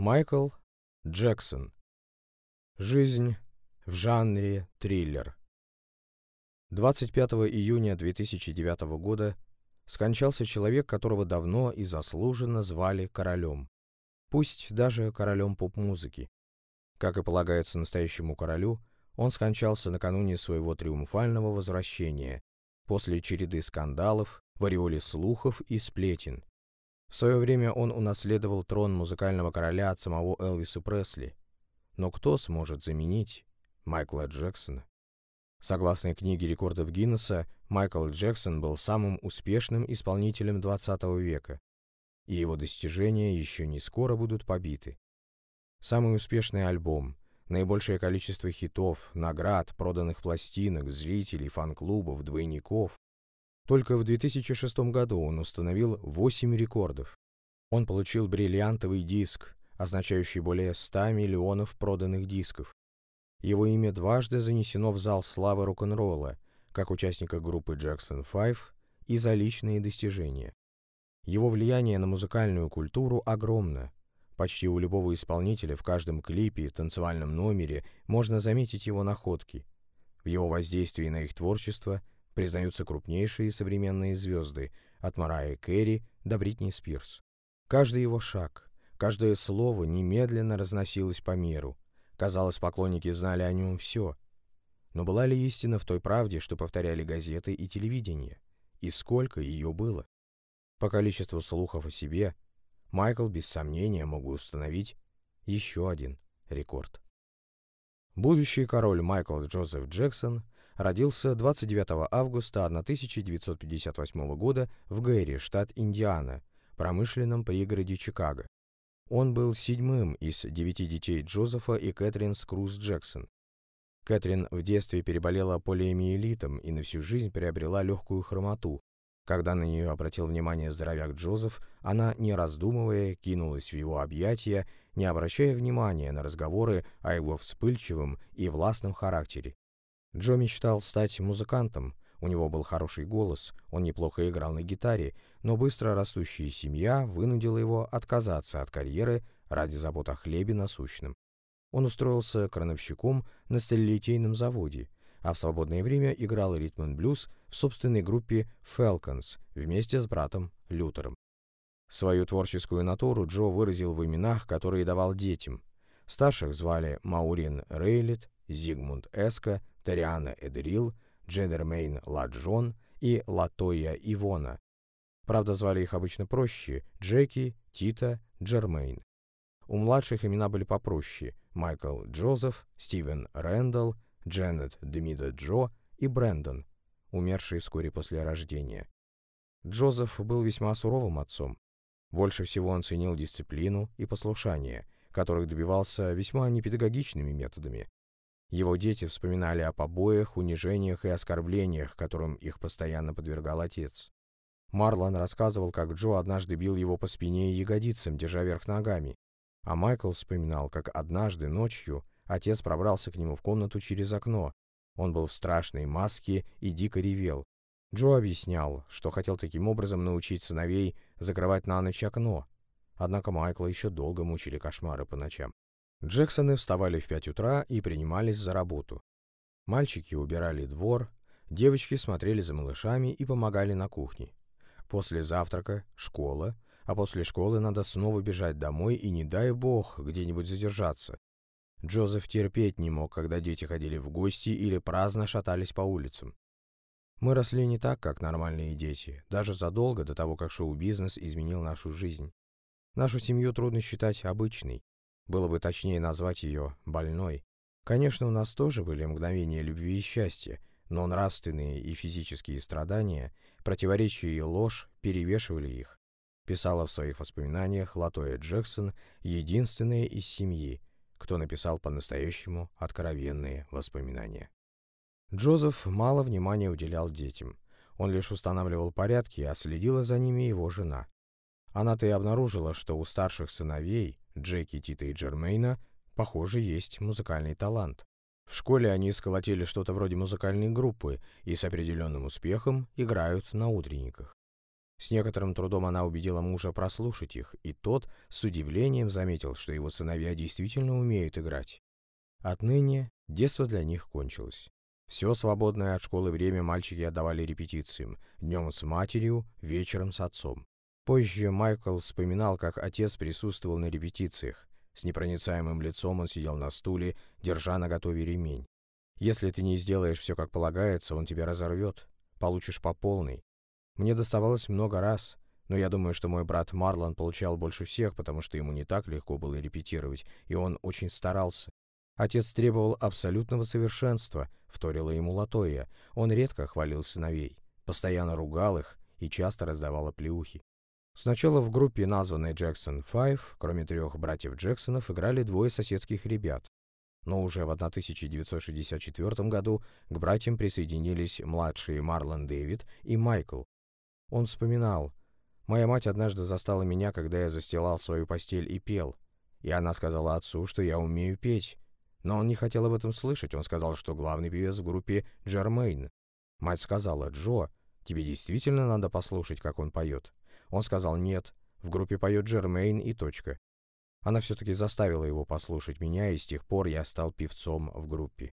Майкл Джексон. Жизнь в жанре триллер. 25 июня 2009 года скончался человек, которого давно и заслуженно звали королем. Пусть даже королем поп-музыки. Как и полагается настоящему королю, он скончался накануне своего триумфального возвращения, после череды скандалов, в ореоле слухов и сплетен, в свое время он унаследовал трон музыкального короля от самого Элвиса Пресли. Но кто сможет заменить Майкла Джексона? Согласно книге рекордов Гиннесса, Майкл Джексон был самым успешным исполнителем 20 века, и его достижения еще не скоро будут побиты. Самый успешный альбом, наибольшее количество хитов, наград, проданных пластинок, зрителей, фан-клубов, двойников, только в 2006 году он установил 8 рекордов. Он получил бриллиантовый диск, означающий более 100 миллионов проданных дисков. Его имя дважды занесено в зал славы рок-н-ролла, как участника группы Jackson 5 и за личные достижения. Его влияние на музыкальную культуру огромно. Почти у любого исполнителя в каждом клипе танцевальном номере можно заметить его находки. В его воздействии на их творчество признаются крупнейшие современные звезды, от Марайи Кэрри до Бритни Спирс. Каждый его шаг, каждое слово немедленно разносилось по миру. Казалось, поклонники знали о нем все. Но была ли истина в той правде, что повторяли газеты и телевидение? И сколько ее было? По количеству слухов о себе, Майкл без сомнения мог установить еще один рекорд. Будущий король Майкл Джозеф Джексон родился 29 августа 1958 года в Гэри, штат Индиана, промышленном пригороде Чикаго. Он был седьмым из девяти детей Джозефа и Кэтрин Скруз Джексон. Кэтрин в детстве переболела полиомиелитом и на всю жизнь приобрела легкую хромоту. Когда на нее обратил внимание здоровяк Джозеф, она, не раздумывая, кинулась в его объятия, не обращая внимания на разговоры о его вспыльчивом и властном характере. Джо мечтал стать музыкантом, у него был хороший голос, он неплохо играл на гитаре, но быстро растущая семья вынудила его отказаться от карьеры ради забот о хлебе насущном. Он устроился крановщиком на сталелитейном заводе, а в свободное время играл ритм-н-блюз в собственной группе Falcons вместе с братом Лютером. Свою творческую натуру Джо выразил в именах, которые давал детям. Старших звали Маурин Рейлит, Зигмунд Эска, Тариана Эдрил, Дженермейн Ладжон и Латоя Ивона. Правда, звали их обычно проще – Джеки, Тита, Джермейн. У младших имена были попроще – Майкл Джозеф, Стивен Рэндалл, Дженнет Демида Джо и Брэндон, умершие вскоре после рождения. Джозеф был весьма суровым отцом. Больше всего он ценил дисциплину и послушание, которых добивался весьма непедагогичными методами, его дети вспоминали о побоях, унижениях и оскорблениях, которым их постоянно подвергал отец. Марлон рассказывал, как Джо однажды бил его по спине и ягодицам, держа вверх ногами. А Майкл вспоминал, как однажды ночью отец пробрался к нему в комнату через окно. Он был в страшной маске и дико ревел. Джо объяснял, что хотел таким образом научить сыновей закрывать на ночь окно. Однако Майкла еще долго мучили кошмары по ночам. Джексоны вставали в пять утра и принимались за работу. Мальчики убирали двор, девочки смотрели за малышами и помогали на кухне. После завтрака — школа, а после школы надо снова бежать домой и, не дай бог, где-нибудь задержаться. Джозеф терпеть не мог, когда дети ходили в гости или праздно шатались по улицам. Мы росли не так, как нормальные дети, даже задолго до того, как шоу-бизнес изменил нашу жизнь. Нашу семью трудно считать обычной. Было бы точнее назвать ее больной. Конечно, у нас тоже были мгновения любви и счастья, но нравственные и физические страдания, противоречия и ложь перевешивали их. Писала в своих воспоминаниях Латоя Джексон, единственная из семьи, кто написал по-настоящему откровенные воспоминания. Джозеф мало внимания уделял детям. Он лишь устанавливал порядки, а следила за ними его жена. Она-то и обнаружила, что у старших сыновей, Джеки, Тита и Джермейна, похоже, есть музыкальный талант. В школе они сколотили что-то вроде музыкальной группы и с определенным успехом играют на утренниках. С некоторым трудом она убедила мужа прослушать их, и тот с удивлением заметил, что его сыновья действительно умеют играть. Отныне детство для них кончилось. Все свободное от школы время мальчики отдавали репетициям, днем с матерью, вечером с отцом. Позже Майкл вспоминал, как отец присутствовал на репетициях. С непроницаемым лицом он сидел на стуле, держа на готове ремень. Если ты не сделаешь все как полагается, он тебя разорвет. Получишь по полной. Мне доставалось много раз, но я думаю, что мой брат Марлон получал больше всех, потому что ему не так легко было репетировать, и он очень старался. Отец требовал абсолютного совершенства, вторила ему Латоя. Он редко хвалил сыновей, постоянно ругал их и часто раздавал оплеухи. Сначала в группе, названной Джексон Five, кроме трех братьев Джексонов, играли двое соседских ребят. Но уже в 1964 году к братьям присоединились младшие Марлон Дэвид и Майкл. Он вспоминал, «Моя мать однажды застала меня, когда я застилал свою постель и пел, и она сказала отцу, что я умею петь. Но он не хотел об этом слышать, он сказал, что главный певец в группе Джермейн. Мать сказала, «Джо, тебе действительно надо послушать, как он поет». Он сказал, «Нет, в группе поет Джермейн и точка». Она все-таки заставила его послушать меня, и с тех пор я стал певцом в группе.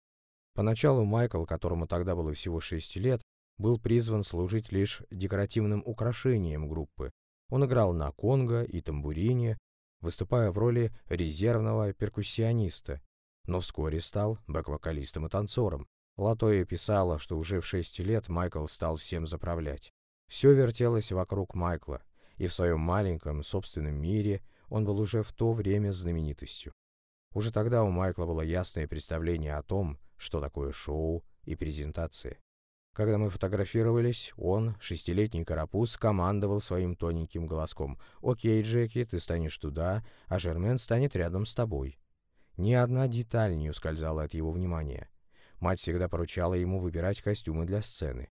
Поначалу Майкл, которому тогда было всего 6 лет, был призван служить лишь декоративным украшением группы. Он играл на конго и тамбурине, выступая в роли резервного перкуссиониста, но вскоре стал бэк-вокалистом и танцором. Латоя писала, что уже в 6 лет Майкл стал всем заправлять. Все вертелось вокруг Майкла, и в своем маленьком собственном мире он был уже в то время знаменитостью. Уже тогда у Майкла было ясное представление о том, что такое шоу и презентация. Когда мы фотографировались, он, шестилетний карапуз, командовал своим тоненьким голоском. «Окей, Джеки, ты станешь туда, а Жермен станет рядом с тобой». Ни одна деталь не ускользала от его внимания. Мать всегда поручала ему выбирать костюмы для сцены.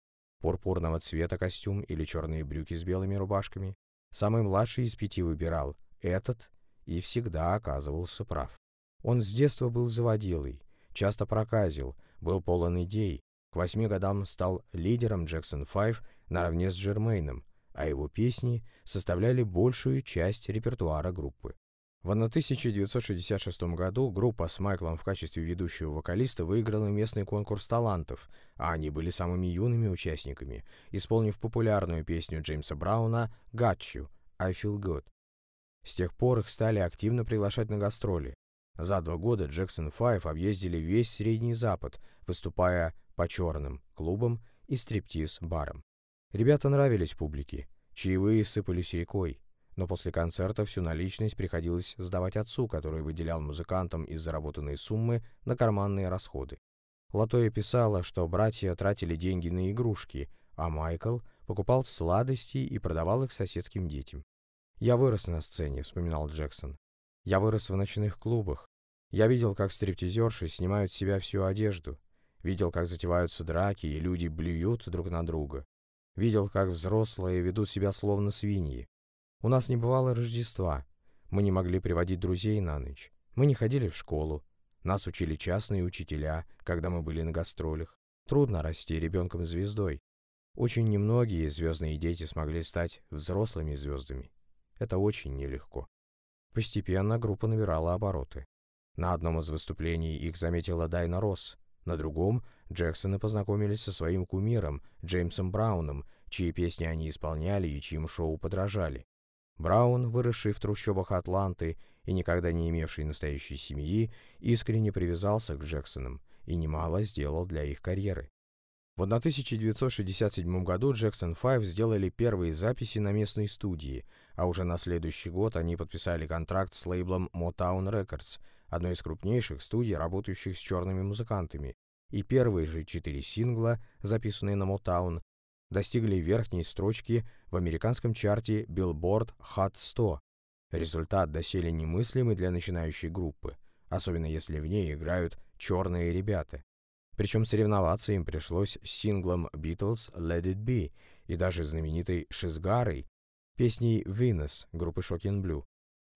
Пурпурного цвета костюм или черные брюки с белыми рубашками. Самый младший из пяти выбирал этот и всегда оказывался прав. Он с детства был заводилой, часто проказил, был полон идей, к восьми годам стал лидером Джексон 5 наравне с Джермейном, а его песни составляли большую часть репертуара группы. В 1966 году группа с Майклом в качестве ведущего вокалиста выиграла местный конкурс талантов, а они были самыми юными участниками, исполнив популярную песню Джеймса Брауна «Got You» «I Feel Good». С тех пор их стали активно приглашать на гастроли. За два года Джексон 5 объездили весь Средний Запад, выступая по черным клубам и стриптиз-барам. Ребята нравились публике, чаевые сыпались рекой, но после концерта всю наличность приходилось сдавать отцу, который выделял музыкантам из заработанной суммы на карманные расходы. Латоя писала, что братья тратили деньги на игрушки, а Майкл покупал сладости и продавал их соседским детям. «Я вырос на сцене», — вспоминал Джексон. «Я вырос в ночных клубах. Я видел, как стриптизерши снимают с себя всю одежду. Видел, как затеваются драки, и люди блюют друг на друга. Видел, как взрослые ведут себя словно свиньи. У нас не бывало Рождества. Мы не могли приводить друзей на ночь. Мы не ходили в школу. Нас учили частные учителя, когда мы были на гастролях. Трудно расти ребенком звездой. Очень немногие звездные дети смогли стать взрослыми звездами. Это очень нелегко. Постепенно группа набирала обороты. На одном из выступлений их заметила Дайна Росс, на другом Джексоны познакомились со своим кумиром Джеймсом Брауном, чьи песни они исполняли и чьим шоу подражали. Браун, выросший в трущобах Атланты и никогда не имевший настоящей семьи, искренне привязался к Джексонам и немало сделал для их карьеры. В 1967 году Jackson 5 сделали первые записи на местной студии, а уже на следующий год они подписали контракт с лейблом Motown Records, одной из крупнейших студий, работающих с черными музыкантами. И первые же четыре сингла, записанные на Motown, достигли верхней строчки в американском чарте Billboard Hot 100. Результат доселе немыслимый для начинающей группы, особенно если в ней играют черные ребята. Причем соревноваться им пришлось с синглом Beatles «Let It Be» и даже знаменитой «Шизгарой» песней «Venus» группы Shocking Blue.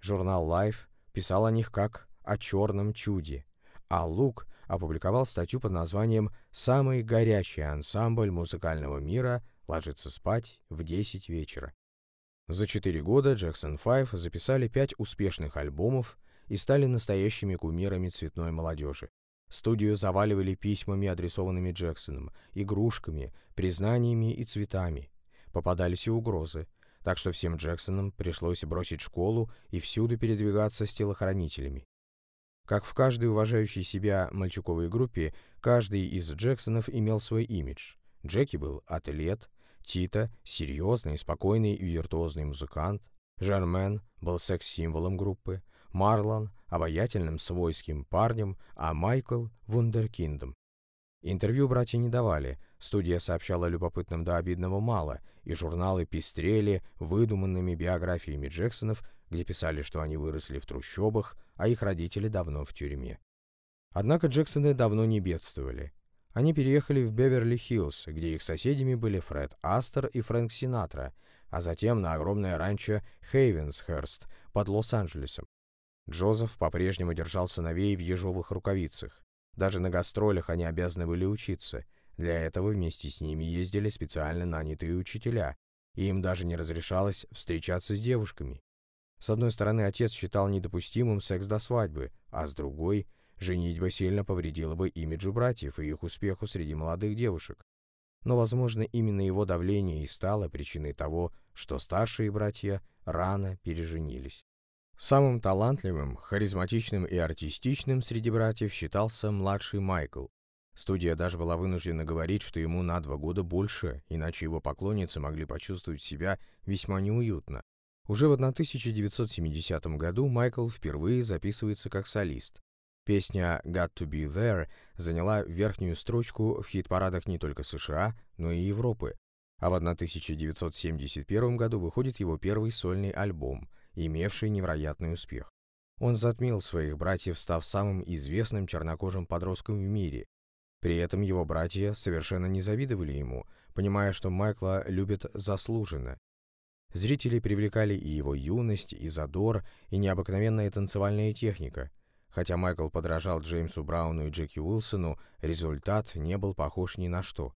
Журнал Life писал о них как о черном чуде, а Лук опубликовал статью под названием «Самый горячий ансамбль музыкального мира ложится спать в 10 вечера». За четыре года Jackson 5 записали пять успешных альбомов и стали настоящими кумирами цветной молодежи. Студию заваливали письмами, адресованными Джексоном, игрушками, признаниями и цветами. Попадались и угрозы, так что всем Джексонам пришлось бросить школу и всюду передвигаться с телохранителями. Как в каждой уважающей себя мальчуковой группе, каждый из Джексонов имел свой имидж. Джеки был атлет, Тита — серьезный, спокойный и виртуозный музыкант, Жермен был секс-символом группы, Марлон — обаятельным свойским парнем, а Майкл — вундеркиндом. Интервью братья не давали, студия сообщала любопытным до обидного мало, и журналы пестрели выдуманными биографиями Джексонов, где писали, что они выросли в трущобах, а их родители давно в тюрьме. Однако Джексоны давно не бедствовали. Они переехали в Беверли-Хиллз, где их соседями были Фред Астер и Фрэнк Синатра, а затем на огромное ранчо Хейвенсхерст под Лос-Анджелесом. Джозеф по-прежнему держал сыновей в ежовых рукавицах. Даже на гастролях они обязаны были учиться. Для этого вместе с ними ездили специально нанятые учителя, и им даже не разрешалось встречаться с девушками. С одной стороны, отец считал недопустимым секс до свадьбы, а с другой — Женитьба сильно повредила бы имиджу братьев и их успеху среди молодых девушек. Но, возможно, именно его давление и стало причиной того, что старшие братья рано переженились. Самым талантливым, харизматичным и артистичным среди братьев считался младший Майкл. Студия даже была вынуждена говорить, что ему на два года больше, иначе его поклонницы могли почувствовать себя весьма неуютно. Уже в 1970 году Майкл впервые записывается как солист. Песня «Got to be there» заняла верхнюю строчку в хит-парадах не только США, но и Европы. А в 1971 году выходит его первый сольный альбом, имевший невероятный успех. Он затмил своих братьев, став самым известным чернокожим подростком в мире. При этом его братья совершенно не завидовали ему, понимая, что Майкла любят заслуженно. Зрители привлекали и его юность, и задор, и необыкновенная танцевальная техника – Хотя Майкл подражал Джеймсу Брауну и Джеки Уилсону, результат не был похож ни на что.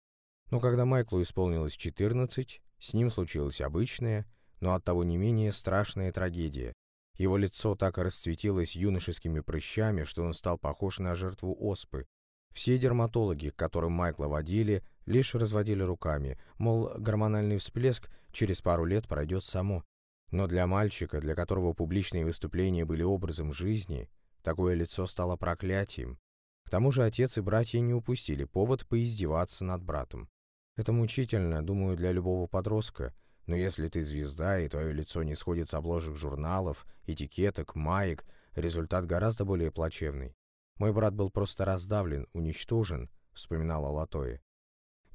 Но когда Майклу исполнилось 14, с ним случилась обычная, но оттого не менее страшная трагедия. Его лицо так расцветилось юношескими прыщами, что он стал похож на жертву оспы. Все дерматологи, к которым Майкла водили, лишь разводили руками, мол, гормональный всплеск через пару лет пройдет само. Но для мальчика, для которого публичные выступления были образом жизни, Такое лицо стало проклятием. К тому же отец и братья не упустили повод поиздеваться над братом. Это мучительно, думаю, для любого подростка, но если ты звезда, и твое лицо не сходит с обложек журналов, этикеток, маек, результат гораздо более плачевный. Мой брат был просто раздавлен, уничтожен, вспоминала Латоя.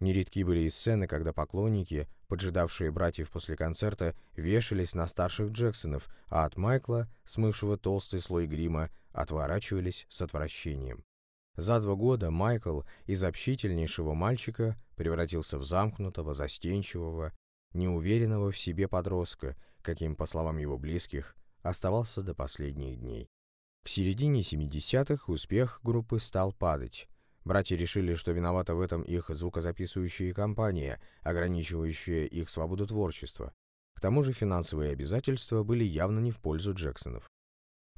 Нередки были и сцены, когда поклонники, поджидавшие братьев после концерта, вешались на старших Джексонов, а от Майкла, смывшего толстый слой грима, отворачивались с отвращением. За два года Майкл из общительнейшего мальчика превратился в замкнутого, застенчивого, неуверенного в себе подростка, каким, по словам его близких, оставался до последних дней. К середине 70-х успех группы стал падать. Братья решили, что виновата в этом их звукозаписывающая компания, ограничивающая их свободу творчества. К тому же финансовые обязательства были явно не в пользу Джексонов.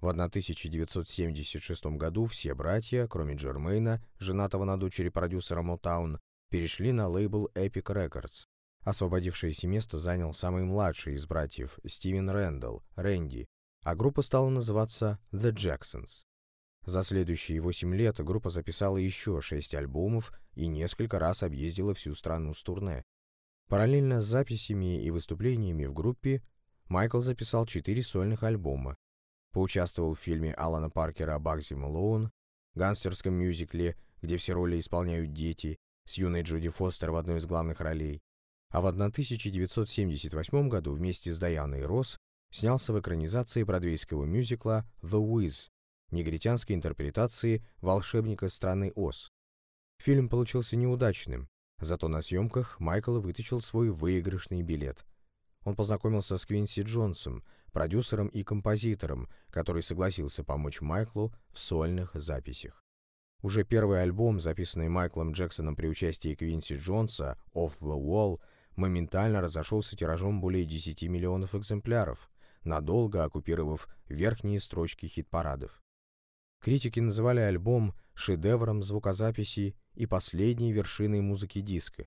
В 1976 году все братья, кроме Джермейна, женатого на дочери продюсера Motown, перешли на лейбл Epic Records. Освободившееся место занял самый младший из братьев, Стивен Рэндалл, Рэнди, а группа стала называться The Jacksons. За следующие 8 лет группа записала еще 6 альбомов и несколько раз объездила всю страну с турне. Параллельно с записями и выступлениями в группе Майкл записал 4 сольных альбома. Поучаствовал в фильме Алана Паркера «Багзи Малоун», гангстерском мюзикле, где все роли исполняют дети, с юной Джуди Фостер в одной из главных ролей. А в 1978 году вместе с Дайаной Росс снялся в экранизации бродвейского мюзикла «The Wiz», негритянской интерпретации волшебника страны Оз. Фильм получился неудачным, зато на съемках Майкл вытащил свой выигрышный билет. Он познакомился с Квинси Джонсом, продюсером и композитором, который согласился помочь Майклу в сольных записях. Уже первый альбом, записанный Майклом Джексоном при участии Квинси Джонса, «Off the Wall», моментально разошелся тиражом более 10 миллионов экземпляров, надолго оккупировав верхние строчки хит-парадов. Критики называли альбом шедевром звукозаписи и последней вершиной музыки диска.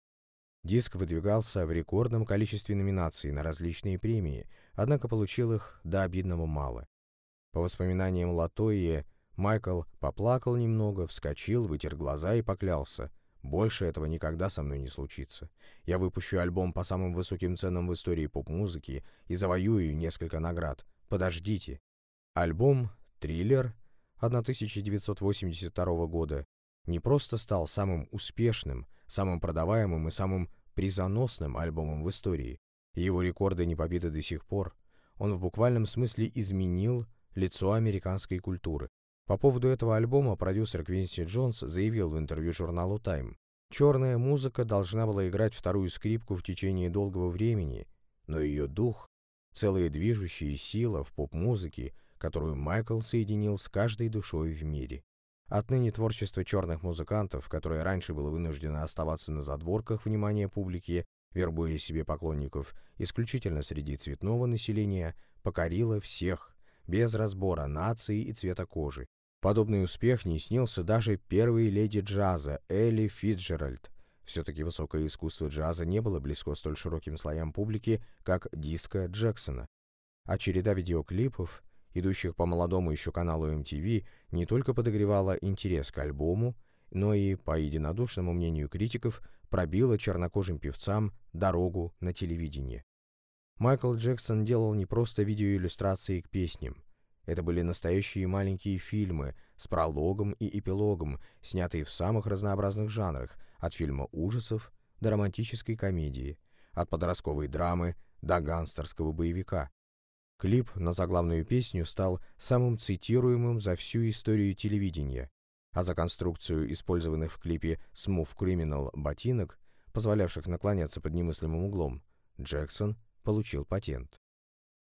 Диск выдвигался в рекордном количестве номинаций на различные премии, однако получил их до обидного мало. По воспоминаниям Латои, Майкл поплакал немного, вскочил, вытер глаза и поклялся. «Больше этого никогда со мной не случится. Я выпущу альбом по самым высоким ценам в истории поп-музыки и завоюю несколько наград. Подождите». Альбом «Триллер» 1982 года не просто стал самым успешным, самым продаваемым и самым призоносным альбомом в истории. Его рекорды не побиты до сих пор. Он в буквальном смысле изменил лицо американской культуры. По поводу этого альбома продюсер Квинси Джонс заявил в интервью журналу Time, «Черная музыка должна была играть вторую скрипку в течение долгого времени, но ее дух, целая движущая сила в поп-музыке, которую Майкл соединил с каждой душой в мире. Отныне творчество черных музыкантов, которое раньше было вынуждено оставаться на задворках внимания публики, вербуя себе поклонников исключительно среди цветного населения, покорило всех, без разбора нации и цвета кожи. Подобный успех не снился даже первой леди джаза Элли Фитджеральд. Все-таки высокое искусство джаза не было близко столь широким слоям публики, как диско Джексона. А череда видеоклипов, идущих по молодому еще каналу MTV, не только подогревала интерес к альбому, но и, по единодушному мнению критиков, пробила чернокожим певцам дорогу на телевидение. Майкл Джексон делал не просто видеоиллюстрации к песням. Это были настоящие маленькие фильмы с прологом и эпилогом, снятые в самых разнообразных жанрах, от фильма ужасов до романтической комедии, от подростковой драмы до гангстерского боевика. Клип на заглавную песню стал самым цитируемым за всю историю телевидения, а за конструкцию использованных в клипе Smooth Criminal ботинок, позволявших наклоняться под немыслимым углом, Джексон получил патент.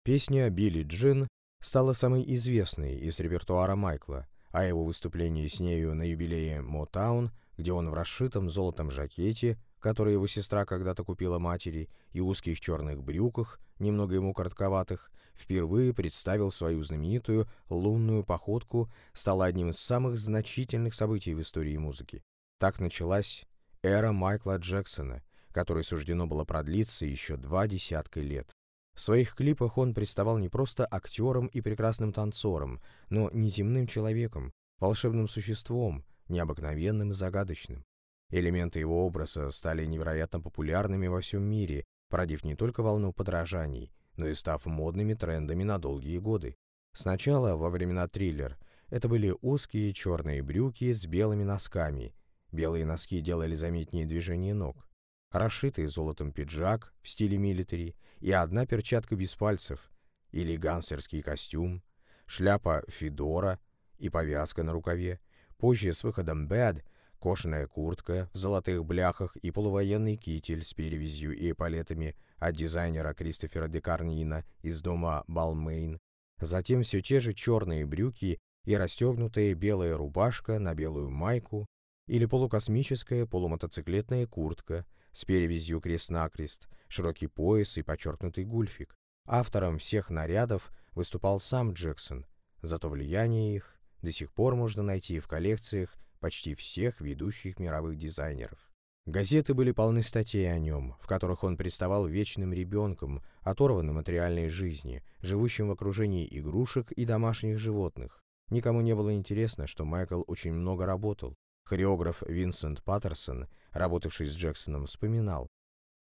Песня «Билли Джин» стала самой известной из репертуара Майкла, а его выступление с нею на юбилее Мотаун, где он в расшитом золотом жакете, который его сестра когда-то купила матери, и узких черных брюках, немного ему коротковатых, впервые представил свою знаменитую лунную походку, стало одним из самых значительных событий в истории музыки. Так началась эра Майкла Джексона, которой суждено было продлиться еще два десятка лет. В своих клипах он представал не просто актером и прекрасным танцором, но неземным человеком, волшебным существом, необыкновенным и загадочным. Элементы его образа стали невероятно популярными во всем мире, породив не только волну подражаний, но и став модными трендами на долгие годы. Сначала, во времена триллер, это были узкие черные брюки с белыми носками. Белые носки делали заметнее движение ног. Расшитый золотом пиджак в стиле милитари и одна перчатка без пальцев, или гансерский костюм, шляпа Федора и повязка на рукаве. Позже с выходом Bad кожаная куртка в золотых бляхах и полувоенный китель с перевязью и эполетами от дизайнера Кристофера Декарнина из дома Балмейн. Затем все те же черные брюки и расстегнутая белая рубашка на белую майку или полукосмическая полумотоциклетная куртка с перевязью крест-накрест, широкий пояс и подчеркнутый гульфик. Автором всех нарядов выступал сам Джексон, зато влияние их до сих пор можно найти в коллекциях почти всех ведущих мировых дизайнеров. Газеты были полны статей о нем, в которых он представал вечным ребенком, оторванным от реальной жизни, живущим в окружении игрушек и домашних животных. Никому не было интересно, что Майкл очень много работал. Хореограф Винсент Паттерсон, работавший с Джексоном, вспоминал.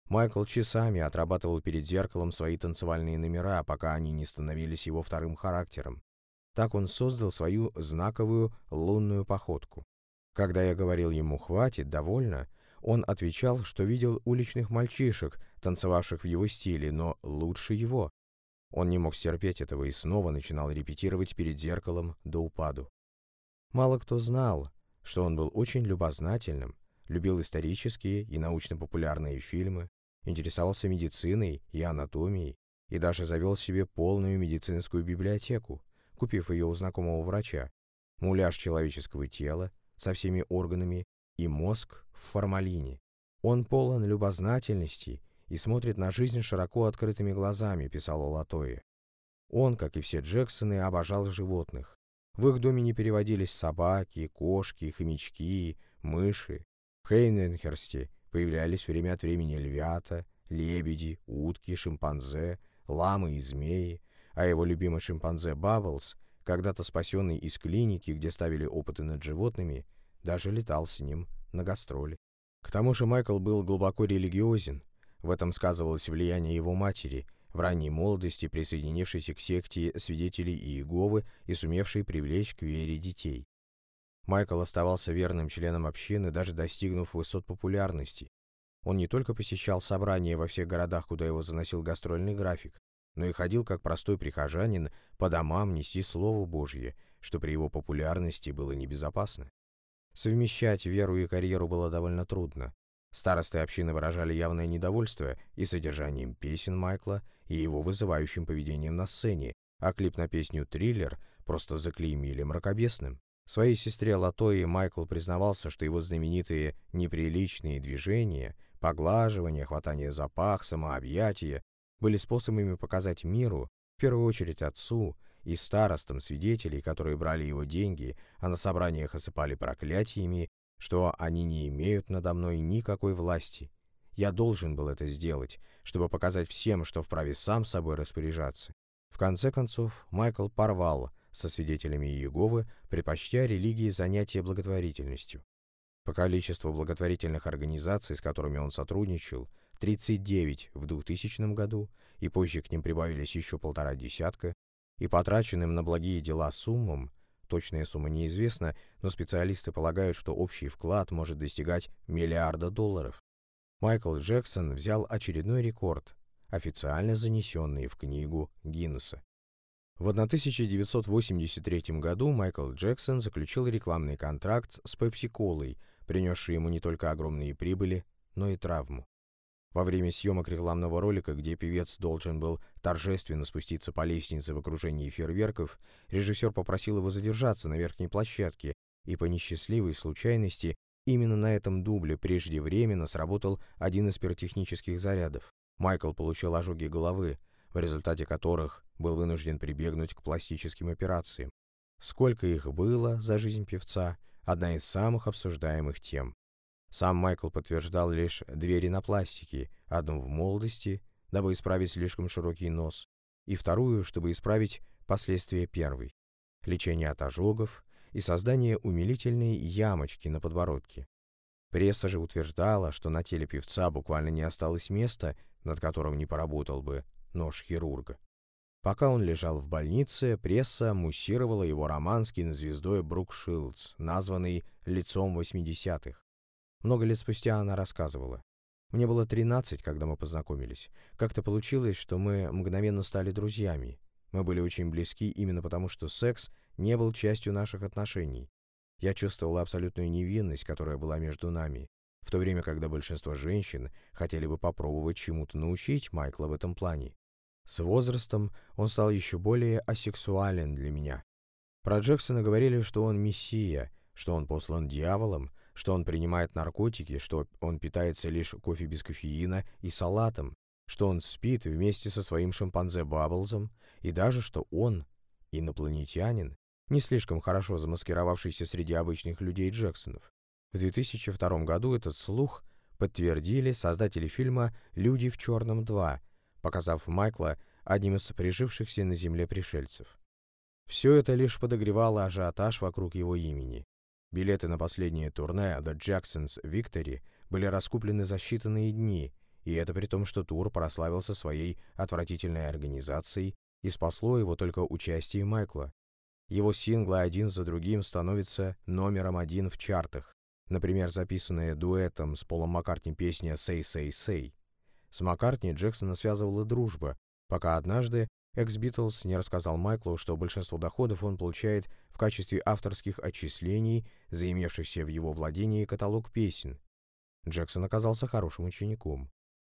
Майкл часами отрабатывал перед зеркалом свои танцевальные номера, пока они не становились его вторым характером. Так он создал свою знаковую лунную походку. Когда я говорил ему «хватит, довольно», он отвечал, что видел уличных мальчишек, танцевавших в его стиле, но лучше его. Он не мог стерпеть этого и снова начинал репетировать перед зеркалом до упаду. Мало кто знал, что он был очень любознательным, любил исторические и научно-популярные фильмы, интересовался медициной и анатомией и даже завел себе полную медицинскую библиотеку, купив ее у знакомого врача, муляж человеческого тела, со всеми органами и мозг в формалине. Он полон любознательности и смотрит на жизнь широко открытыми глазами», — писала Латои. Он, как и все Джексоны, обожал животных. В их доме не переводились собаки, кошки, хомячки, мыши. В Хейненхерсте появлялись время от времени львята, лебеди, утки, шимпанзе, ламы и змеи, а его любимый шимпанзе Бабблс, когда-то спасенный из клиники, где ставили опыты над животными, даже летал с ним на гастроли. К тому же Майкл был глубоко религиозен. В этом сказывалось влияние его матери, в ранней молодости присоединившейся к секте свидетелей Иеговы и сумевшей привлечь к вере детей. Майкл оставался верным членом общины, даже достигнув высот популярности. Он не только посещал собрания во всех городах, куда его заносил гастрольный график, но и ходил как простой прихожанин по домам нести Слово Божье, что при его популярности было небезопасно. Совмещать веру и карьеру было довольно трудно. Старосты общины выражали явное недовольство и содержанием песен Майкла, и его вызывающим поведением на сцене, а клип на песню «Триллер» просто заклеймили мракобесным. Своей сестре Латои Майкл признавался, что его знаменитые неприличные движения, поглаживание, хватание за пах, самообъятие были способами показать миру, в первую очередь отцу, и старостам свидетелей, которые брали его деньги, а на собраниях осыпали проклятиями, что они не имеют надо мной никакой власти. Я должен был это сделать, чтобы показать всем, что вправе сам собой распоряжаться. В конце концов, Майкл порвал со свидетелями Иеговы, предпочтя религии занятия благотворительностью. По количеству благотворительных организаций, с которыми он сотрудничал, 39 в 2000 году, и позже к ним прибавились еще полтора десятка, и потраченным на благие дела суммам Точная сумма неизвестна, но специалисты полагают, что общий вклад может достигать миллиарда долларов. Майкл Джексон взял очередной рекорд, официально занесенный в книгу Гиннесса. В 1983 году Майкл Джексон заключил рекламный контракт с Pepsi-Cola, принесший ему не только огромные прибыли, но и травму. Во время съемок рекламного ролика, где певец должен был торжественно спуститься по лестнице в окружении фейерверков, режиссер попросил его задержаться на верхней площадке, и по несчастливой случайности именно на этом дубле преждевременно сработал один из пиротехнических зарядов. Майкл получил ожоги головы, в результате которых был вынужден прибегнуть к пластическим операциям. Сколько их было за жизнь певца – одна из самых обсуждаемых тем. Сам Майкл подтверждал лишь двери на пластике, одну в молодости, дабы исправить слишком широкий нос, и вторую, чтобы исправить последствия первой – лечение от ожогов и создание умилительной ямочки на подбородке. Пресса же утверждала, что на теле певца буквально не осталось места, над которым не поработал бы нож хирурга. Пока он лежал в больнице, пресса муссировала его роман с кинозвездой Брук Шилдс, названный «Лицом 80-х». Много лет спустя она рассказывала. Мне было 13, когда мы познакомились. Как-то получилось, что мы мгновенно стали друзьями. Мы были очень близки именно потому, что секс не был частью наших отношений. Я чувствовала абсолютную невинность, которая была между нами, в то время, когда большинство женщин хотели бы попробовать чему-то научить Майкла в этом плане. С возрастом он стал еще более асексуален для меня. Про Джексона говорили, что он мессия, что он послан дьяволом, что он принимает наркотики, что он питается лишь кофе без кофеина и салатом, что он спит вместе со своим шимпанзе Бабблзом, и даже что он инопланетянин, не слишком хорошо замаскировавшийся среди обычных людей Джексонов. В 2002 году этот слух подтвердили создатели фильма «Люди в черном 2», показав Майкла одним из прижившихся на Земле пришельцев. Все это лишь подогревало ажиотаж вокруг его имени. Билеты на последнее турне The Jacksons Victory были раскуплены за считанные дни, и это при том, что тур прославился своей отвратительной организацией и спасло его только участие Майкла. Его синглы один за другим становятся номером один в чартах, например, записанная дуэтом с Полом Маккартни песня «Say, Say, Say». С Маккартни Джексона связывала дружба, пока однажды Экс-Битлз не рассказал Майклу, что большинство доходов он получает в качестве авторских отчислений, заимевшихся в его владении каталог песен. Джексон оказался хорошим учеником.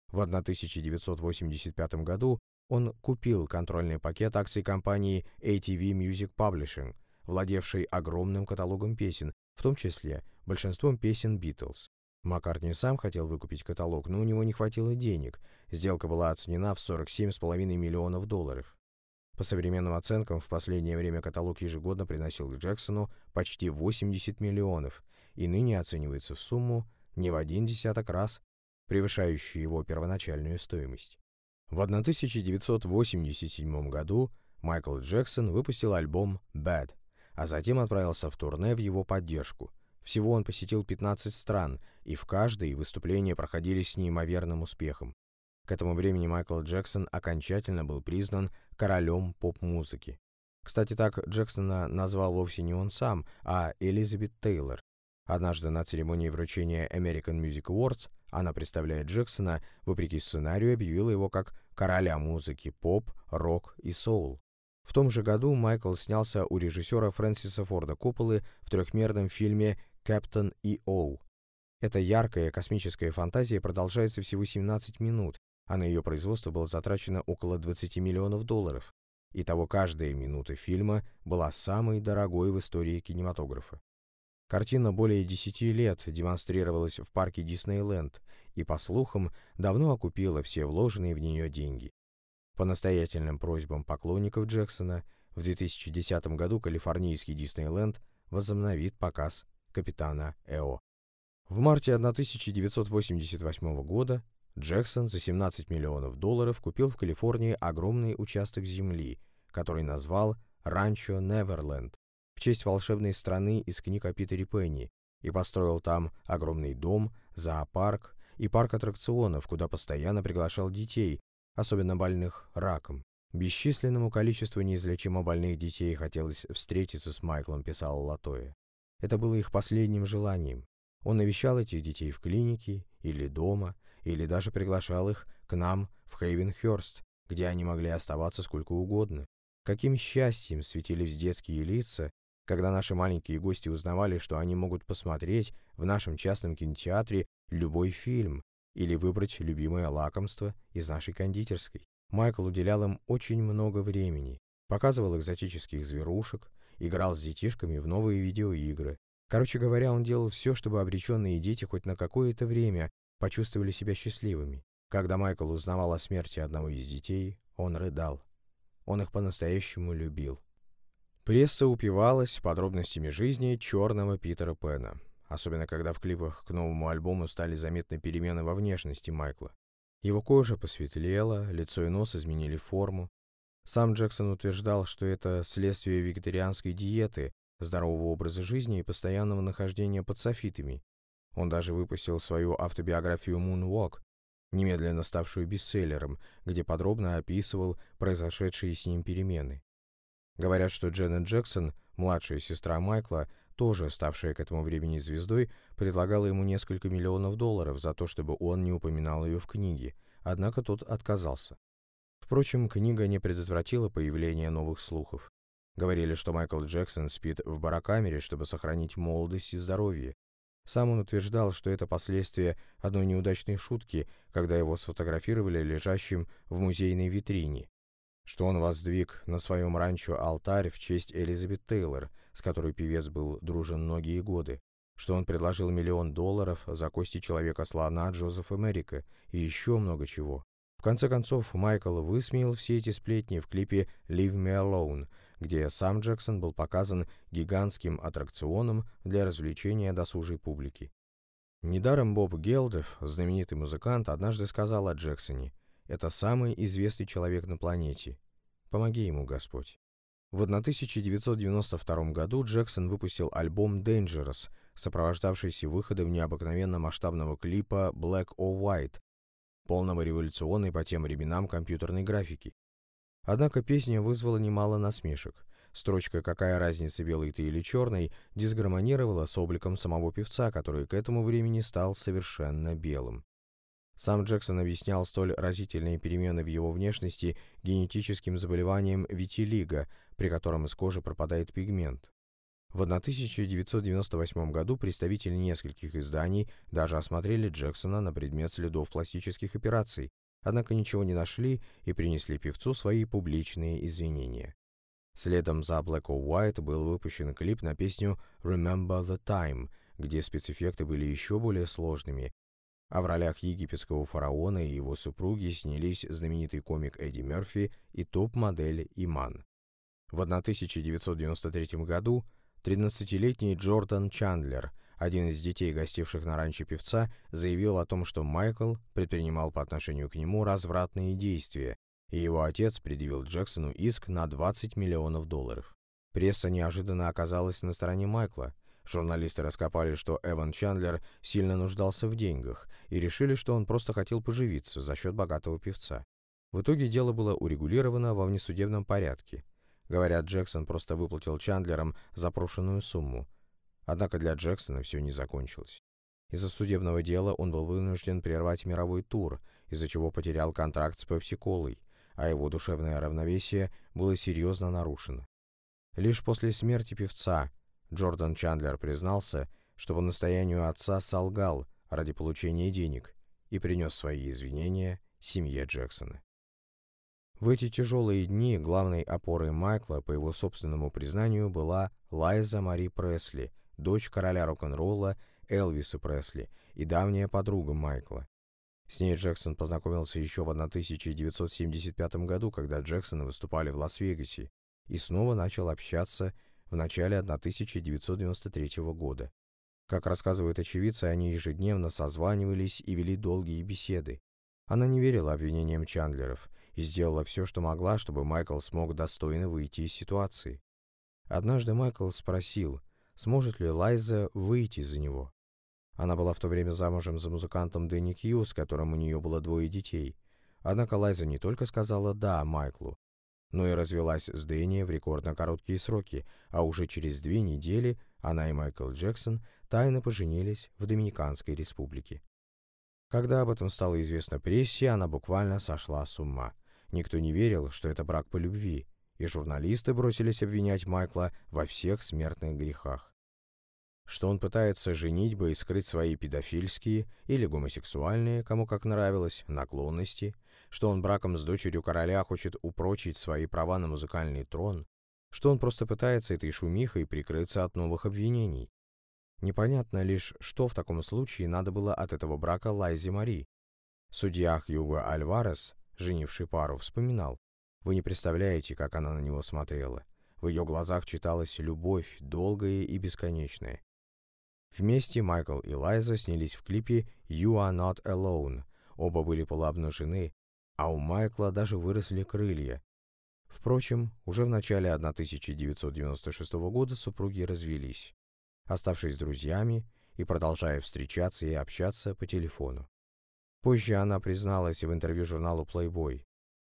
В 1985 году он купил контрольный пакет акций компании ATV Music Publishing, владевшей огромным каталогом песен, в том числе большинством песен Битлз. Маккартни сам хотел выкупить каталог, но у него не хватило денег. Сделка была оценена в 47,5 миллионов долларов. По современным оценкам, в последнее время каталог ежегодно приносил Джексону почти 80 миллионов и ныне оценивается в сумму не в один десяток раз, превышающую его первоначальную стоимость. В 1987 году Майкл Джексон выпустил альбом «Bad», а затем отправился в турне в его поддержку. Всего он посетил 15 стран, и в каждой выступления проходили с неимоверным успехом. К этому времени Майкл Джексон окончательно был признан королем поп-музыки. Кстати, так Джексона назвал вовсе не он сам, а Элизабет Тейлор. Однажды на церемонии вручения American Music Awards она, представляя Джексона, вопреки сценарию объявила его как короля музыки поп, рок и соул. В том же году Майкл снялся у режиссера Фрэнсиса Форда Копполы в трехмерном фильме «Кэптон И.О». Эта яркая космическая фантазия продолжается всего 17 минут, а на ее производство было затрачено около 20 миллионов долларов. Итого каждая минута фильма была самой дорогой в истории кинематографа. Картина более 10 лет демонстрировалась в парке Диснейленд и, по слухам, давно окупила все вложенные в нее деньги. По настоятельным просьбам поклонников Джексона в 2010 году калифорнийский Диснейленд возобновит показ «Капитана Эо». В марте 1988 года Джексон за 17 миллионов долларов купил в Калифорнии огромный участок земли, который назвал «Ранчо Неверленд» в честь волшебной страны из книг о Питере Пенни и построил там огромный дом, зоопарк и парк аттракционов, куда постоянно приглашал детей, особенно больных раком. Бесчисленному количеству неизлечимо больных детей хотелось встретиться с Майклом, писал Латоя. Это было их последним желанием. Он навещал этих детей в клинике или дома, или даже приглашал их к нам в Хейвенхёрст, где они могли оставаться сколько угодно. Каким счастьем светились детские лица, когда наши маленькие гости узнавали, что они могут посмотреть в нашем частном кинотеатре любой фильм, или выбрать любимое лакомство из нашей кондитерской. Майкл уделял им очень много времени, показывал экзотических зверушек, играл с детишками в новые видеоигры. Короче говоря, он делал все, чтобы обреченные дети хоть на какое-то время почувствовали себя счастливыми. Когда Майкл узнавал о смерти одного из детей, он рыдал. Он их по-настоящему любил. Пресса упивалась подробностями жизни черного Питера Пэна особенно когда в клипах к новому альбому стали заметны перемены во внешности Майкла. Его кожа посветлела, лицо и нос изменили форму. Сам Джексон утверждал, что это следствие вегетарианской диеты, здорового образа жизни и постоянного нахождения под софитами. Он даже выпустил свою автобиографию «Moonwalk», немедленно ставшую бестселлером, где подробно описывал произошедшие с ним перемены. Говорят, что Дженнет Джексон, младшая сестра Майкла, тоже ставшая к этому времени звездой, предлагала ему несколько миллионов долларов за то, чтобы он не упоминал ее в книге, однако тот отказался. Впрочем, книга не предотвратила появление новых слухов. Говорили, что Майкл Джексон спит в барокамере, чтобы сохранить молодость и здоровье. Сам он утверждал, что это последствия одной неудачной шутки, когда его сфотографировали лежащим в музейной витрине что он воздвиг на своем ранчо алтарь в честь Элизабет Тейлор, с которой певец был дружен многие годы, что он предложил миллион долларов за кости человека-слона Джозефа Мерика и еще много чего. Конце концов, Майкл высмеял все эти сплетни в клипе «Leave Me Alone», где сам Джексон был показан гигантским аттракционом для развлечения досужей публики. Недаром Боб Гелдев, знаменитый музыкант, однажды сказал о Джексоне – это самый известный человек на планете. Помоги ему, Господь. В 1992 году Джексон выпустил альбом Dangerous, сопровождавшийся выходом необыкновенно масштабного клипа Black or White, полного революционной по тем временам компьютерной графики. Однако песня вызвала немало насмешек. Строчка «Какая разница, белый ты или черный» дисгармонировала с обликом самого певца, который к этому времени стал совершенно белым. Сам Джексон объяснял столь разительные перемены в его внешности генетическим заболеванием витилиго, при котором из кожи пропадает пигмент. В 1998 году представители нескольких изданий даже осмотрели Джексона на предмет следов пластических операций, однако ничего не нашли и принесли певцу свои публичные извинения. Следом за Black or White был выпущен клип на песню «Remember the Time», где спецэффекты были еще более сложными, а в ролях египетского фараона и его супруги снялись знаменитый комик Эдди Мерфи и топ-модель Иман. В 1993 году 13-летний Джордан Чандлер, один из детей, гостивших на ранчо певца, заявил о том, что Майкл предпринимал по отношению к нему развратные действия, и его отец предъявил Джексону иск на 20 миллионов долларов. Пресса неожиданно оказалась на стороне Майкла. Журналисты раскопали, что Эван Чандлер сильно нуждался в деньгах и решили, что он просто хотел поживиться за счет богатого певца. В итоге дело было урегулировано во внесудебном порядке. Говорят, Джексон просто выплатил Чандлерам запрошенную сумму. Однако для Джексона все не закончилось. Из-за судебного дела он был вынужден прервать мировой тур, из-за чего потерял контракт с Пепси-Колой, а его душевное равновесие было серьезно нарушено. Лишь после смерти певца Джордан Чандлер признался, что по настоянию отца солгал ради получения денег и принес свои извинения семье Джексона. В эти тяжелые дни главной опорой Майкла, по его собственному признанию, была Лайза Мари Пресли, дочь короля рок-н-ролла Элвиса Пресли и давняя подруга Майкла. С ней Джексон познакомился еще в 1975 году, когда Джексоны выступали в Лас-Вегасе, и снова начал общаться в начале 1993 года. Как рассказывают очевидцы, они ежедневно созванивались и вели долгие беседы. Она не верила обвинениям Чандлеров и сделала все, что могла, чтобы Майкл смог достойно выйти из ситуации. Однажды Майкл спросил, сможет ли Лайза выйти за него. Она была в то время замужем за музыкантом Дэнни Кью, с которым у нее было двое детей. Однако Лайза не только сказала «да» Майклу, но и развелась с Дэнни в рекордно короткие сроки, а уже через две недели она и Майкл Джексон тайно поженились в Доминиканской республике. Когда об этом стало известно прессе, она буквально сошла с ума. Никто не верил, что это брак по любви, и журналисты бросились обвинять Майкла во всех смертных грехах что он пытается женитьбы и скрыть свои педофильские или гомосексуальные, кому как нравилось, наклонности, что он браком с дочерью короля хочет упрочить свои права на музыкальный трон, что он просто пытается этой шумихой прикрыться от новых обвинений. Непонятно лишь, что в таком случае надо было от этого брака Лайзе Мари. Судья Хьюго Альварес, женивший пару, вспоминал, «Вы не представляете, как она на него смотрела. В ее глазах читалась любовь, долгая и бесконечная. Вместе Майкл и Лайза снялись в клипе «You are not alone». Оба были полуобнажены, а у Майкла даже выросли крылья. Впрочем, уже в начале 1996 года супруги развелись, оставшись друзьями и продолжая встречаться и общаться по телефону. Позже она призналась в интервью журналу Playboy.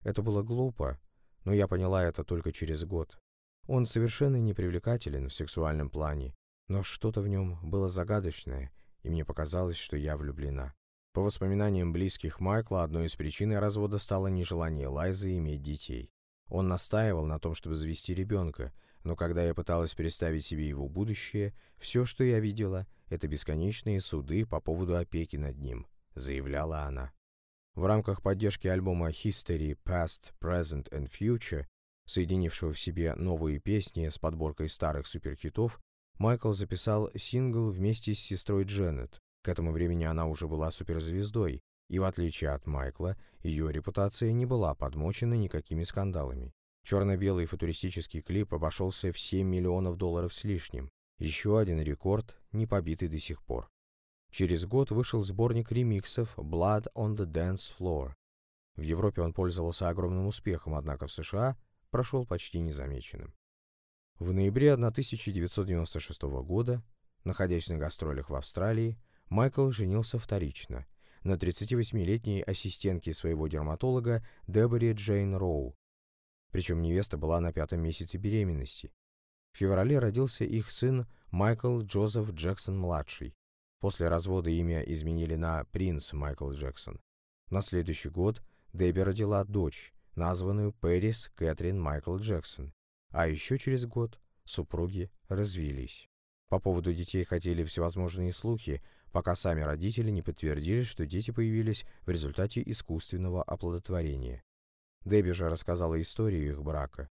Это было глупо, но я поняла это только через год. Он совершенно непривлекателен в сексуальном плане, но что-то в нем было загадочное, и мне показалось, что я влюблена. По воспоминаниям близких Майкла, одной из причин развода стало нежелание Лайзы иметь детей. Он настаивал на том, чтобы завести ребенка, но когда я пыталась представить себе его будущее, все, что я видела, это бесконечные суды по поводу опеки над ним, заявляла она. В рамках поддержки альбома History, Past, Present and Future, соединившего в себе новые песни с подборкой старых суперхитов, Майкл записал сингл вместе с сестрой Дженнет. К этому времени она уже была суперзвездой, и в отличие от Майкла, ее репутация не была подмочена никакими скандалами. Черно-белый футуристический клип обошелся в 7 миллионов долларов с лишним. Еще один рекорд, не побитый до сих пор. Через год вышел сборник ремиксов «Blood on the Dance Floor». В Европе он пользовался огромным успехом, однако в США прошел почти незамеченным. В ноябре 1996 года, находясь на гастролях в Австралии, Майкл женился вторично на 38-летней ассистентке своего дерматолога Деборе Джейн Роу. Причем невеста была на пятом месяце беременности. В феврале родился их сын Майкл Джозеф Джексон-младший. После развода имя изменили на Принц Майкл Джексон. На следующий год Дебби родила дочь, названную Пэрис Кэтрин Майкл Джексон, а еще через год супруги развелись. По поводу детей ходили всевозможные слухи, пока сами родители не подтвердили, что дети появились в результате искусственного оплодотворения. Дебби же рассказала историю их брака.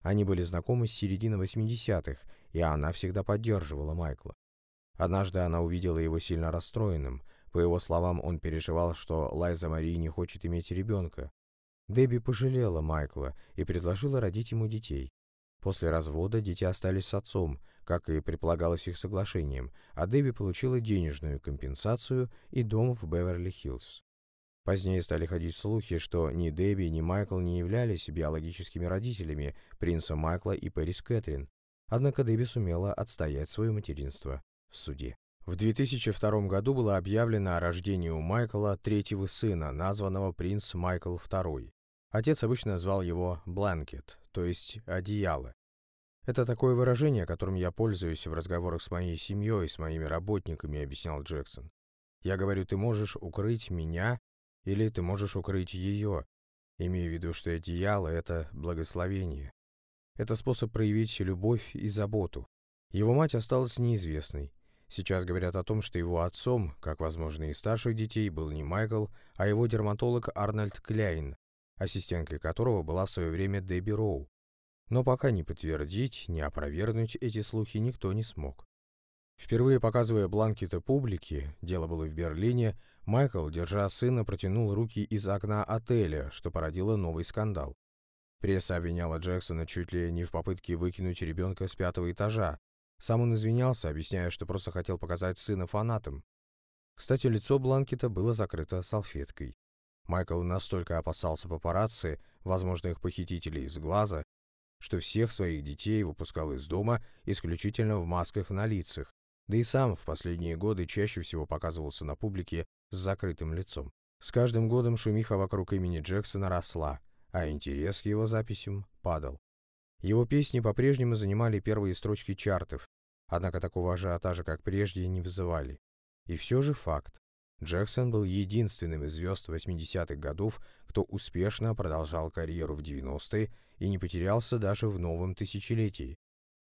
Они были знакомы с середины 80-х, и она всегда поддерживала Майкла. Однажды она увидела его сильно расстроенным. По его словам, он переживал, что Лайза Марии не хочет иметь ребенка. Дебби пожалела Майкла и предложила родить ему детей. После развода дети остались с отцом, как и предполагалось их соглашением, а Дебби получила денежную компенсацию и дом в Беверли-Хиллз. Позднее стали ходить слухи, что ни Дебби, ни Майкл не являлись биологическими родителями принца Майкла и Пэрис Кэтрин, однако Дебби сумела отстоять свое материнство в суде. В 2002 году было объявлено о рождении у Майкла третьего сына, названного принц Майкл II. Отец обычно звал его «бланкет», то есть «одеяло». «Это такое выражение, которым я пользуюсь в разговорах с моей семьей, с моими работниками», — объяснял Джексон. «Я говорю, ты можешь укрыть меня, или ты можешь укрыть ее, имея в виду, что одеяло — это благословение. Это способ проявить любовь и заботу. Его мать осталась неизвестной. Сейчас говорят о том, что его отцом, как возможно и старших детей, был не Майкл, а его дерматолог Арнольд Кляйн, ассистенткой которого была в свое время Дебби Роу. Но пока не подтвердить, не опровергнуть эти слухи никто не смог. Впервые показывая бланкеты публике, дело было в Берлине, Майкл, держа сына, протянул руки из окна отеля, что породило новый скандал. Пресса обвиняла Джексона чуть ли не в попытке выкинуть ребенка с пятого этажа, сам он извинялся, объясняя, что просто хотел показать сына фанатам. Кстати, лицо Бланкета было закрыто салфеткой. Майкл настолько опасался папарацци, возможно, их похитителей из глаза, что всех своих детей выпускал из дома исключительно в масках на лицах, да и сам в последние годы чаще всего показывался на публике с закрытым лицом. С каждым годом шумиха вокруг имени Джексона росла, а интерес к его записям падал. Его песни по-прежнему занимали первые строчки чартов, однако такого ажиотажа, как прежде, не вызывали. И все же факт. Джексон был единственным из звезд 80-х годов, кто успешно продолжал карьеру в 90-е и не потерялся даже в новом тысячелетии.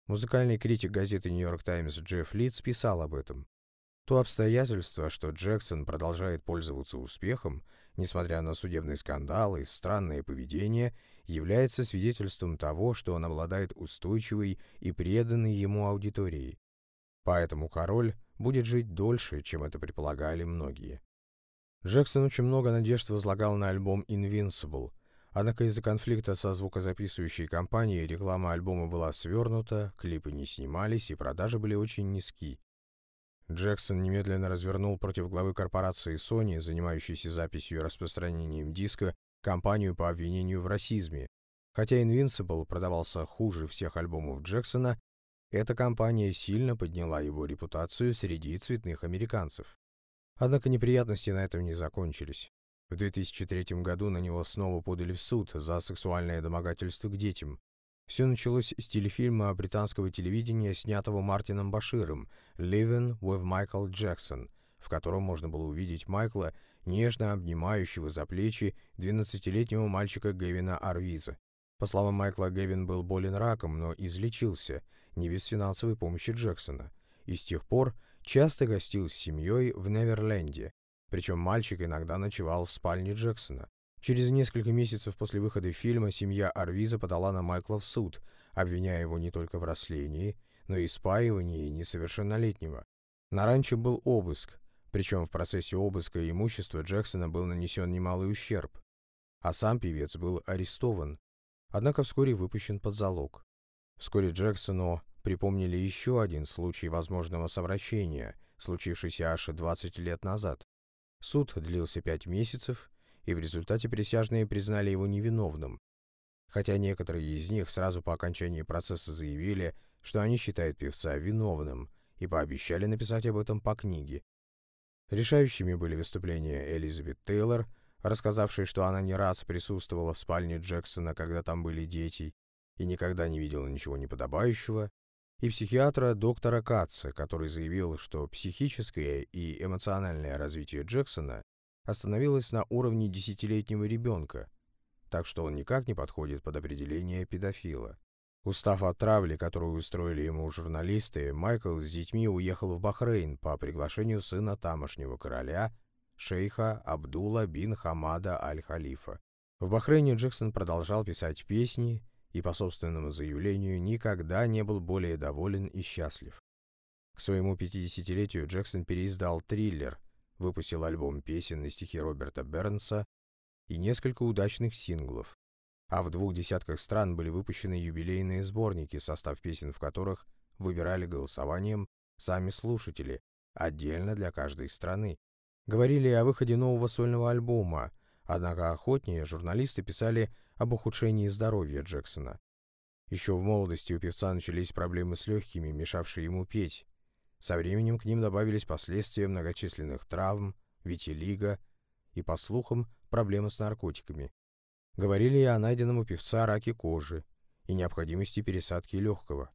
Музыкальный критик газеты «Нью-Йорк Таймс» Джефф Литц писал об этом. То обстоятельство, что Джексон продолжает пользоваться успехом, несмотря на судебные скандалы и странное поведение, является свидетельством того, что он обладает устойчивой и преданной ему аудиторией. Поэтому король будет жить дольше, чем это предполагали многие. Джексон очень много надежд возлагал на альбом Invincible, однако из-за конфликта со звукозаписывающей компанией реклама альбома была свернута, клипы не снимались и продажи были очень низки. Джексон немедленно развернул против главы корпорации Sony, занимающейся записью и распространением диска, кампанию по обвинению в расизме. Хотя Invincible продавался хуже всех альбомов Джексона, эта компания сильно подняла его репутацию среди цветных американцев. Однако неприятности на этом не закончились. В 2003 году на него снова подали в суд за сексуальное домогательство к детям, все началось с телефильма британского телевидения, снятого Мартином Баширом «Living with Michael Jackson», в котором можно было увидеть Майкла, нежно обнимающего за плечи 12-летнего мальчика Гевина Арвиза. По словам Майкла, Гевин был болен раком, но излечился, не без финансовой помощи Джексона, и с тех пор часто гостил с семьей в Неверленде, причем мальчик иногда ночевал в спальне Джексона. Через несколько месяцев после выхода фильма семья Арвиза подала на Майкла в суд, обвиняя его не только в растлении, но и спаивании несовершеннолетнего. На ранчо был обыск, причем в процессе обыска имущества Джексона был нанесен немалый ущерб, а сам певец был арестован, однако вскоре выпущен под залог. Вскоре Джексону припомнили еще один случай возможного совращения, случившийся аж 20 лет назад. Суд длился пять месяцев, и в результате присяжные признали его невиновным, хотя некоторые из них сразу по окончании процесса заявили, что они считают певца виновным и пообещали написать об этом по книге. Решающими были выступления Элизабет Тейлор, рассказавшей, что она не раз присутствовала в спальне Джексона, когда там были дети, и никогда не видела ничего неподобающего, и психиатра доктора Катца, который заявил, что психическое и эмоциональное развитие Джексона остановилась на уровне десятилетнего ребенка, так что он никак не подходит под определение педофила. Устав от травли, которую устроили ему журналисты, Майкл с детьми уехал в Бахрейн по приглашению сына тамошнего короля, шейха Абдула бин Хамада аль-Халифа. В Бахрейне Джексон продолжал писать песни и, по собственному заявлению, никогда не был более доволен и счастлив. К своему 50-летию Джексон переиздал «Триллер», выпустил альбом песен на стихи Роберта Бернса и несколько удачных синглов. А в двух десятках стран были выпущены юбилейные сборники, состав песен в которых выбирали голосованием сами слушатели, отдельно для каждой страны. Говорили о выходе нового сольного альбома, однако охотнее журналисты писали об ухудшении здоровья Джексона. Еще в молодости у певца начались проблемы с легкими, мешавшие ему петь. Со временем к ним добавились последствия многочисленных травм, витилиго и, по слухам, проблемы с наркотиками. Говорили и о найденном у певца раке кожи и необходимости пересадки легкого.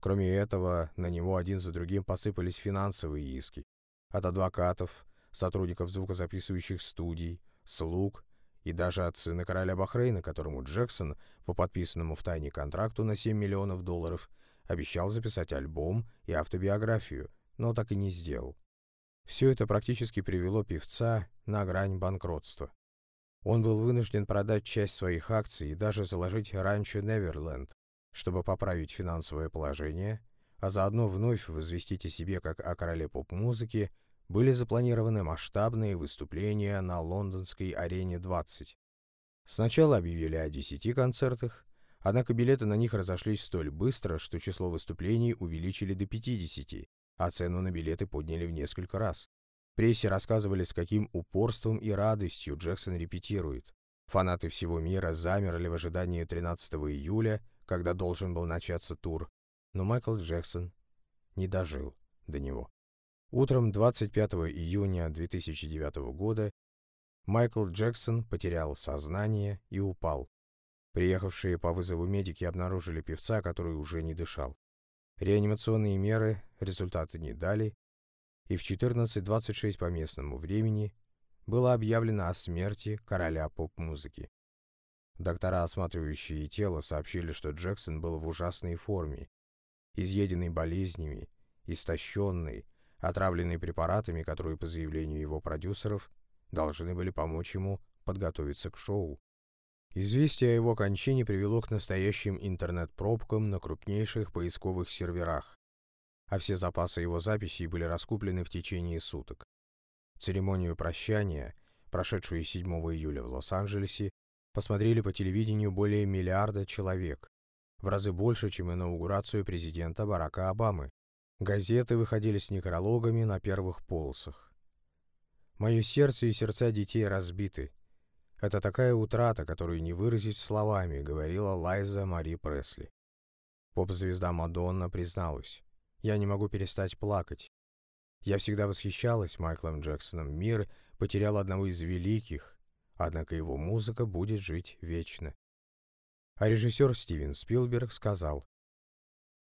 Кроме этого, на него один за другим посыпались финансовые иски. От адвокатов, сотрудников звукозаписывающих студий, слуг и даже от сына короля Бахрейна, которому Джексон по подписанному в тайне контракту на 7 миллионов долларов обещал записать альбом и автобиографию, но так и не сделал. Все это практически привело певца на грань банкротства. Он был вынужден продать часть своих акций и даже заложить ранчо Неверленд, чтобы поправить финансовое положение, а заодно вновь возвестить о себе как о короле поп-музыки, были запланированы масштабные выступления на лондонской арене 20. Сначала объявили о 10 концертах, однако билеты на них разошлись столь быстро, что число выступлений увеличили до 50, а цену на билеты подняли в несколько раз. Прессе рассказывали, с каким упорством и радостью Джексон репетирует. Фанаты всего мира замерли в ожидании 13 июля, когда должен был начаться тур, но Майкл Джексон не дожил до него. Утром 25 июня 2009 года Майкл Джексон потерял сознание и упал. Приехавшие по вызову медики обнаружили певца, который уже не дышал. Реанимационные меры результаты не дали, и в 14.26 по местному времени было объявлено о смерти короля поп-музыки. Доктора, осматривающие тело, сообщили, что Джексон был в ужасной форме, изъеденный болезнями, истощенный, отравленный препаратами, которые, по заявлению его продюсеров, должны были помочь ему подготовиться к шоу. Известие о его кончине привело к настоящим интернет-пробкам на крупнейших поисковых серверах, а все запасы его записей были раскуплены в течение суток. Церемонию прощания, прошедшую 7 июля в Лос-Анджелесе, посмотрели по телевидению более миллиарда человек, в разы больше, чем инаугурацию президента Барака Обамы. Газеты выходили с некрологами на первых полосах. «Мое сердце и сердца детей разбиты. Это такая утрата, которую не выразить словами», — говорила Лайза Мари Пресли. Поп-звезда Мадонна призналась. «Я не могу перестать плакать. Я всегда восхищалась Майклом Джексоном. Мир потерял одного из великих, однако его музыка будет жить вечно. А режиссер Стивен Спилберг сказал,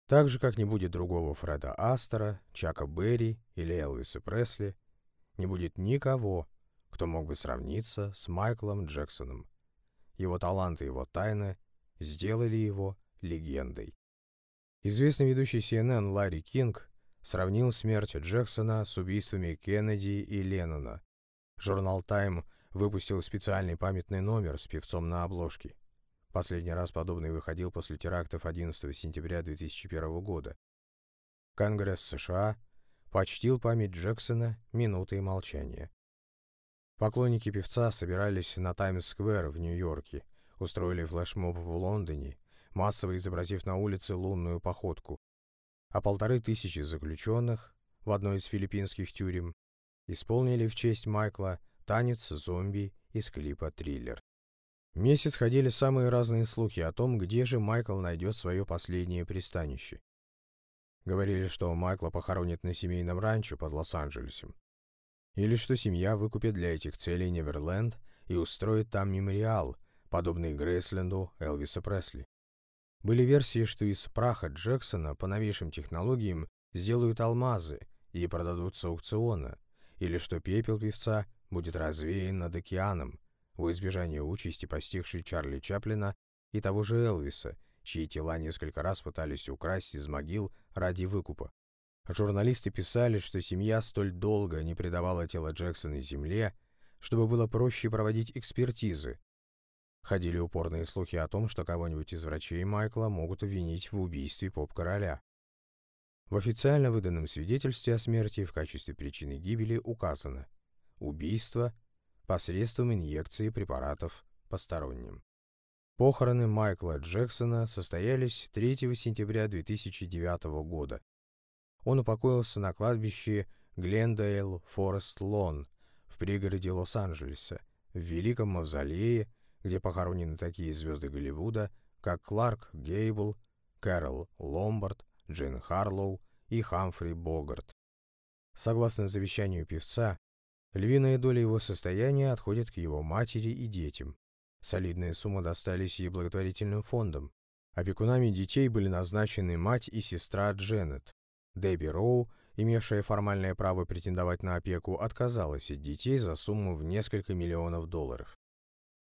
так же, как не будет другого Фреда Астера, Чака Берри или Элвиса Пресли, не будет никого, кто мог бы сравниться с Майклом Джексоном. Его талант и его тайны сделали его легендой. Известный ведущий CNN Ларри Кинг сравнил смерть Джексона с убийствами Кеннеди и Леннона. Журнал Time выпустил специальный памятный номер с певцом на обложке. Последний раз подобный выходил после терактов 11 сентября 2001 года. Конгресс США почтил память Джексона минутой молчания. Поклонники певца собирались на Таймс-сквер в Нью-Йорке, устроили флешмоб в Лондоне, массово изобразив на улице лунную походку, а полторы тысячи заключенных в одной из филиппинских тюрем исполнили в честь Майкла танец зомби из клипа «Триллер». Месяц ходили самые разные слухи о том, где же Майкл найдет свое последнее пристанище. Говорили, что Майкла похоронят на семейном ранчо под Лос-Анджелесом. Или что семья выкупит для этих целей Неверленд и устроит там мемориал, подобный Грейсленду Элвиса Пресли. Были версии, что из праха Джексона по новейшим технологиям сделают алмазы и продадут с аукциона, или что пепел певца будет развеян над океаном, во избежание участи, постигшей Чарли Чаплина и того же Элвиса, чьи тела несколько раз пытались украсть из могил ради выкупа. Журналисты писали, что семья столь долго не предавала тело Джексона земле, чтобы было проще проводить экспертизы, Ходили упорные слухи о том, что кого-нибудь из врачей Майкла могут обвинить в убийстве поп-короля. В официально выданном свидетельстве о смерти в качестве причины гибели указано убийство посредством инъекции препаратов посторонним. Похороны Майкла Джексона состоялись 3 сентября 2009 года. Он упокоился на кладбище Глендейл Форест Лон в пригороде Лос-Анджелеса, в Великом Мавзолее, где похоронены такие звезды Голливуда, как Кларк Гейбл, Кэрол Ломбард, Джин Харлоу и Хамфри Богарт. Согласно завещанию певца, львиная доля его состояния отходит к его матери и детям. Солидные суммы достались и благотворительным фондам. Опекунами детей были назначены мать и сестра Дженнет. Дебби Роу, имевшая формальное право претендовать на опеку, отказалась от детей за сумму в несколько миллионов долларов.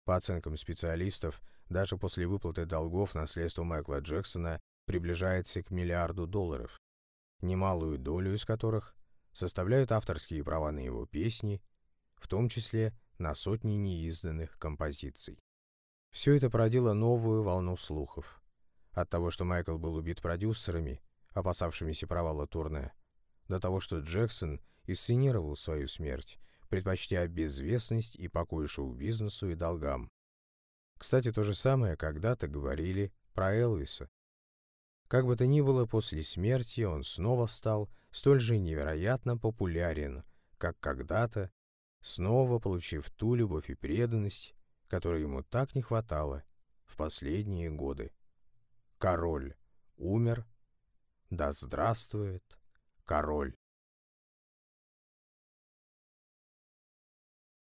По оценкам специалистов, даже после выплаты долгов наследство Майкла Джексона приближается к миллиарду долларов, немалую долю из которых составляют авторские права на его песни, в том числе на сотни неизданных композиций. Все это породило новую волну слухов. От того, что Майкл был убит продюсерами, опасавшимися провала турне, до того, что Джексон инсценировал свою смерть, предпочтя безвестность и покой шоу-бизнесу и долгам. Кстати, то же самое когда-то говорили про Элвиса. Как бы то ни было, после смерти он снова стал столь же невероятно популярен, как когда-то, снова получив ту любовь и преданность, которой ему так не хватало в последние годы. Король умер, да здравствует король!